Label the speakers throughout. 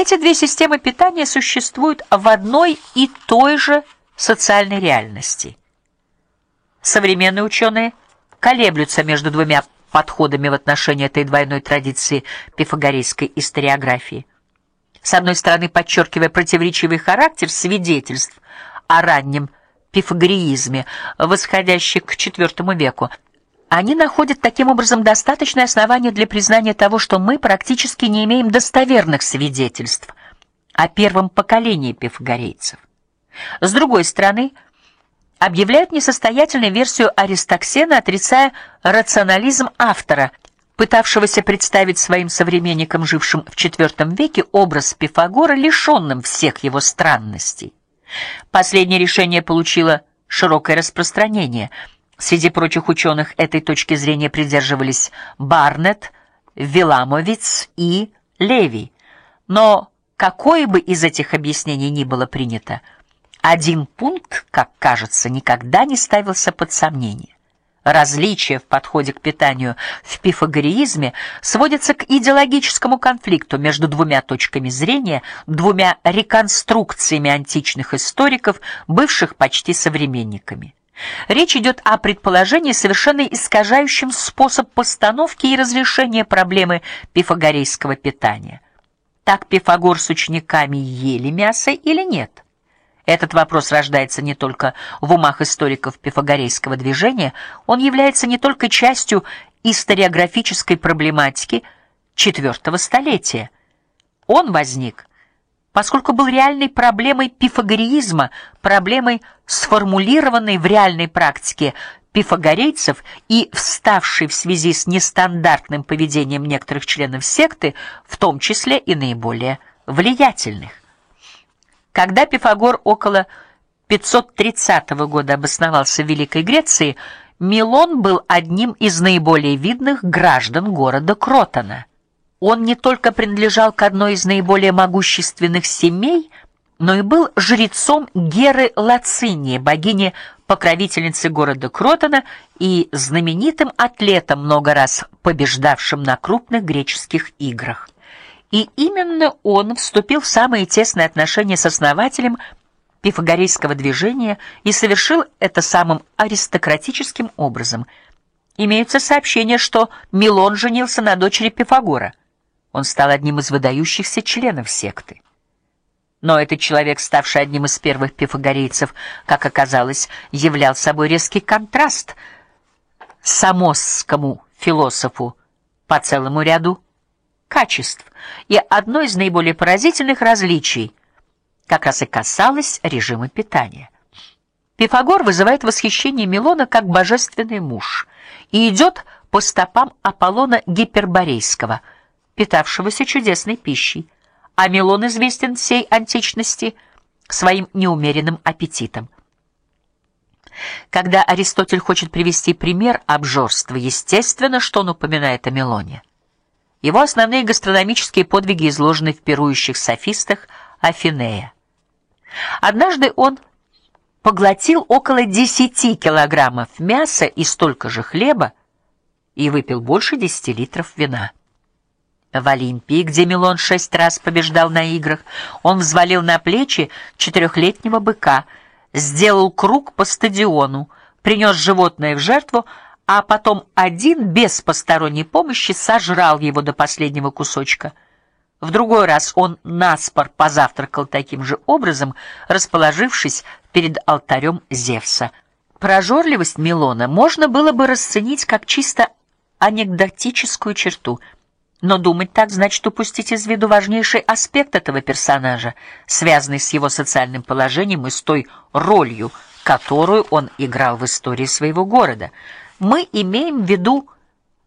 Speaker 1: Эти две системы питания существуют в одной и той же социальной реальности. Современные ученые колеблются между двумя подходами в отношении этой двойной традиции пифагорейской историографии. С одной стороны, подчеркивая противоречивый характер свидетельств о раннем пифагореизме, восходящих к IV веку, они находят таким образом достаточное основание для признания того, что мы практически не имеем достоверных свидетельств о первом поколении пифагорейцев. С другой стороны, объявляют несостоятельной версию Аристоксена, отрицая рационализм автора, пытавшегося представить своим современникам, жившим в IV веке, образ Пифагора, лишенным всех его странностей. Последнее решение получило широкое распространение. Среди прочих ученых этой точки зрения придерживались Барнетт, Виламовиц и Леви. Но какое бы из этих объяснений ни было принято, один пункт, как кажется, никогда не ставился под сомнение. Различие в подходе к питанию в пифагореизме сводится к идеологическому конфликту между двумя точками зрения, двумя реконструкциями античных историков, бывших почти современниками. Речь идет о предположении, совершенно искажающем способ постановки и разрешения проблемы пифагорейского питания. Так Пифагор с учениками ели мясо или нет? Этот вопрос рождается не только в умах историков пифагорейского движения, он является не только частью историографической проблематики IV столетия. Он возник, поскольку был реальной проблемой пифагореизма, проблемой, сформулированной в реальной практике пифагорейцев и вставшей в связи с нестандартным поведением некоторых членов секты, в том числе и наиболее влиятельных. Когда Пифагор около 530 года обосновался в Великой Греции, Милон был одним из наиболее видных граждан города Кротона. Он не только принадлежал к одной из наиболее могущественных семей, но и был жрецом Геры Лацинии, богини покровительницы города Кротона и знаменитым атлетом, много раз побеждавшим на крупных греческих играх. И именно он вступил в самые тесные отношения с основателем пифагорейского движения и совершил это самым аристократическим образом. Имеются сообщения, что Милон женился на дочери Пифагора. Он стал одним из выдающихся членов секты. Но этот человек, ставший одним из первых пифагорейцев, как оказалось, являл собой резкий контраст самосскому философу по целому ряду качеств, и одно из наиболее поразительных различий как раз и касалось режима питания. Пифагор вызывает восхищение Милона как божественный муж и идет по стопам Аполлона Гиперборейского, питавшегося чудесной пищей, а Милон известен всей античности своим неумеренным аппетитом. Когда Аристотель хочет привести пример обжорства, естественно, что он упоминает о Милоне. Его основные гастрономические подвиги изложены в пирующих софистах Афинея. Однажды он поглотил около 10 килограммов мяса и столько же хлеба и выпил больше 10 литров вина. В Олимпии, где Милон шесть раз побеждал на играх, он взвалил на плечи четырехлетнего быка, сделал круг по стадиону, принес животное в жертву, а потом один без посторонней помощи сожрал его до последнего кусочка. В другой раз он наспор позавтракал таким же образом, расположившись перед алтарем Зевса. Прожорливость Милона можно было бы расценить как чисто анекдотическую черту, но думать так значит упустить из виду важнейший аспект этого персонажа, связанный с его социальным положением и с той ролью, которую он играл в истории своего города – мы имеем в виду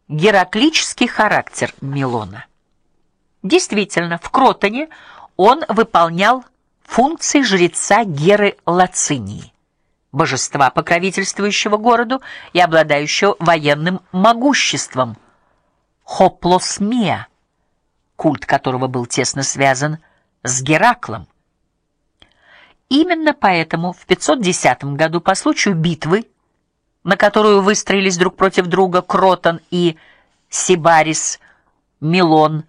Speaker 1: гераклический характер Милона. Действительно, в Кротоне он выполнял функции жреца Геры Лацинии, божества, покровительствующего городу и обладающего военным могуществом. Хоплосмия, культ которого был тесно связан с Гераклом. Именно поэтому в 510 году по случаю битвы на которую выстроились друг против друга Кротон и Сибарис Милон,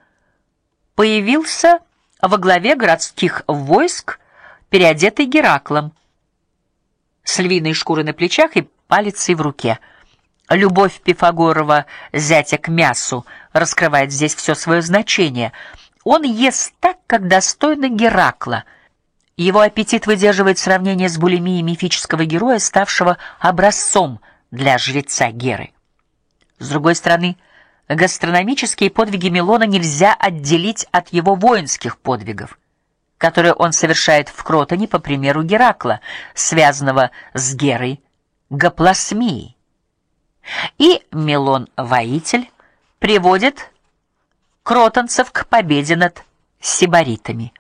Speaker 1: появился во главе городских войск, переодетый Гераклом, с львиной шкурой на плечах и палицей в руке. Любовь Пифагорова зятя к мясу раскрывает здесь все свое значение. Он ест так, как достойно Геракла. Его аппетит выдерживает сравнение с булимией мифического героя, ставшего образцом для жреца Геры. С другой стороны, гастрономические подвиги Милона нельзя отделить от его воинских подвигов, которые он совершает в Кротоне по примеру Геракла, связанного с Герой Гопласмией. И Милон воитель приводит кротонцев к победе над сибаритами.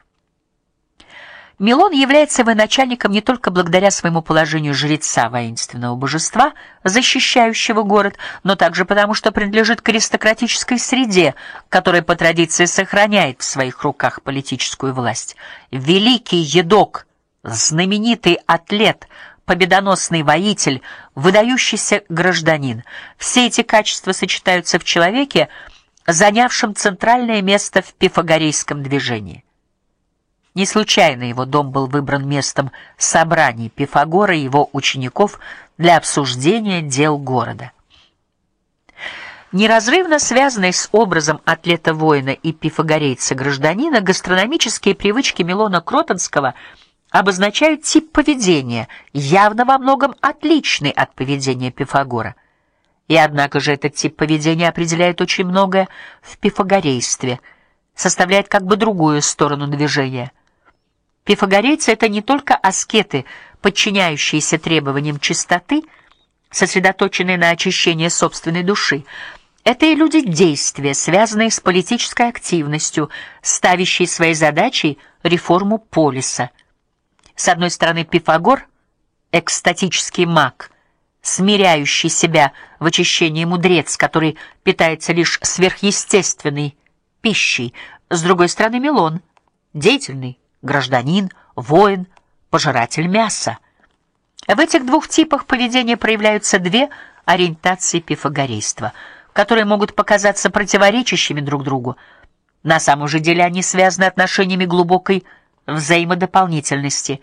Speaker 1: Милон является военачальником не только благодаря своему положению жреца воинственного божества, защищающего город, но также потому, что принадлежит к аристократической среде, которая по традиции сохраняет в своих руках политическую власть. Великий едок, знаменитый атлет, победоносный воитель, выдающийся гражданин. Все эти качества сочетаются в человеке, занявшем центральное место в пифагорейском движении. Не случайно его дом был выбран местом собраний Пифагора и его учеников для обсуждения дел города. Неразрывно связанные с образом атлета-воина и пифагорейца-гражданина гастрономические привычки Милона Кротонского обозначают тип поведения, явно во многом отличный от поведения Пифагора. И однако же этот тип поведения определяет очень многое в пифагорействе, составляет как бы другую сторону движения – Пифагорейцы это не только аскеты, подчиняющиеся требованиям чистоты, сосредоточенные на очищении собственной души. Это и люди действия, связанные с политической активностью, ставящие своей задачей реформу полиса. С одной стороны, Пифагор экстатический маг, смиряющий себя в очищении мудрец, который питается лишь сверхъестественной пищей. С другой стороны, Милон деятельный гражданин, воин, пожиратель мяса. В этих двух типах поведения проявляются две ориентации пифагорейства, которые могут показаться противоречащими друг другу. На самом же деле они связаны отношениями глубокой взаимодополнительности.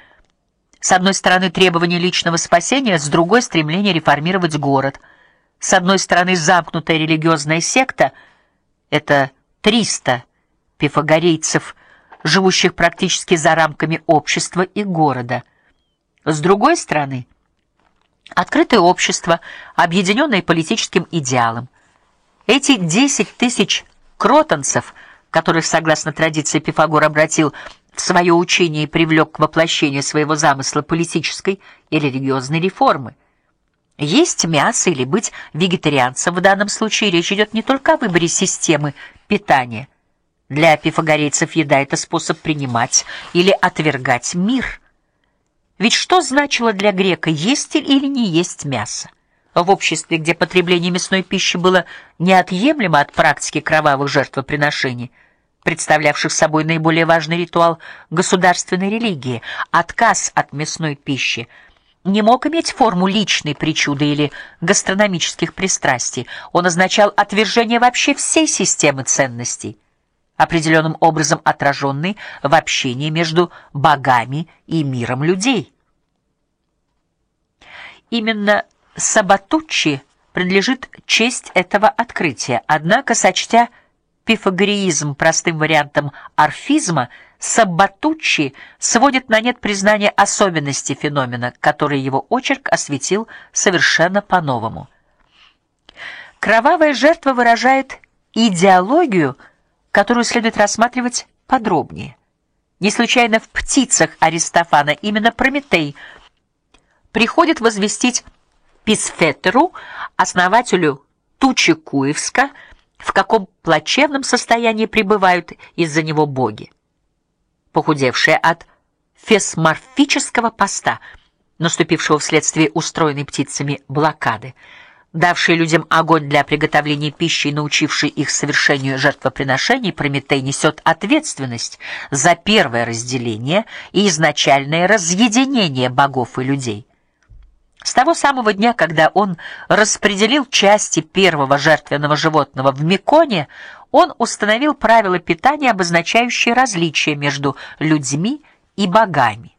Speaker 1: С одной стороны, требование личного спасения, с другой стремление реформировать город. С одной стороны, замкнутая религиозная секта это 300 пифагорейцев живущих практически за рамками общества и города. С другой стороны, открытое общество, объединенное политическим идеалом. Эти 10 тысяч кротонцев, которых, согласно традиции, Пифагор обратил в свое учение привлек к воплощению своего замысла политической и религиозной реформы. Есть мясо или быть вегетарианцем в данном случае речь идет не только о выборе системы питания, для пифагорейцев еда это способ принимать или отвергать мир. Ведь что значило для грека есть или не есть мясо? В обществе, где потребление мясной пищи было неотъемлемо от практики кровавых жертвоприношений, представлявших собой наиболее важный ритуал государственной религии, отказ от мясной пищи не мог иметь форму личной причуды или гастрономических пристрастий. Он означал отвержение вообще всей системы ценностей определенным образом отраженный в общении между богами и миром людей. Именно Сабатуччи принадлежит честь этого открытия. Однако, сочтя пифагореизм простым вариантом орфизма, Сабатуччи сводит на нет признание особенности феномена, который его очерк осветил совершенно по-новому. Кровавая жертва выражает идеологию которую следует рассматривать подробнее. Не случайно в птицах Аристофана именно Прометей приходит возвестить Писфетеру, основателю Тучи-Куевска, в каком плачевном состоянии пребывают из-за него боги. Похудевшие от фесморфического поста, наступившего вследствие устроенной птицами блокады, давший людям огонь для приготовления пищи и научивший их совершению жертвоприношений, Прометей несет ответственность за первое разделение и изначальное разъединение богов и людей. С того самого дня, когда он распределил части первого жертвенного животного в Меконе, он установил правила питания, обозначающие различия между людьми и богами.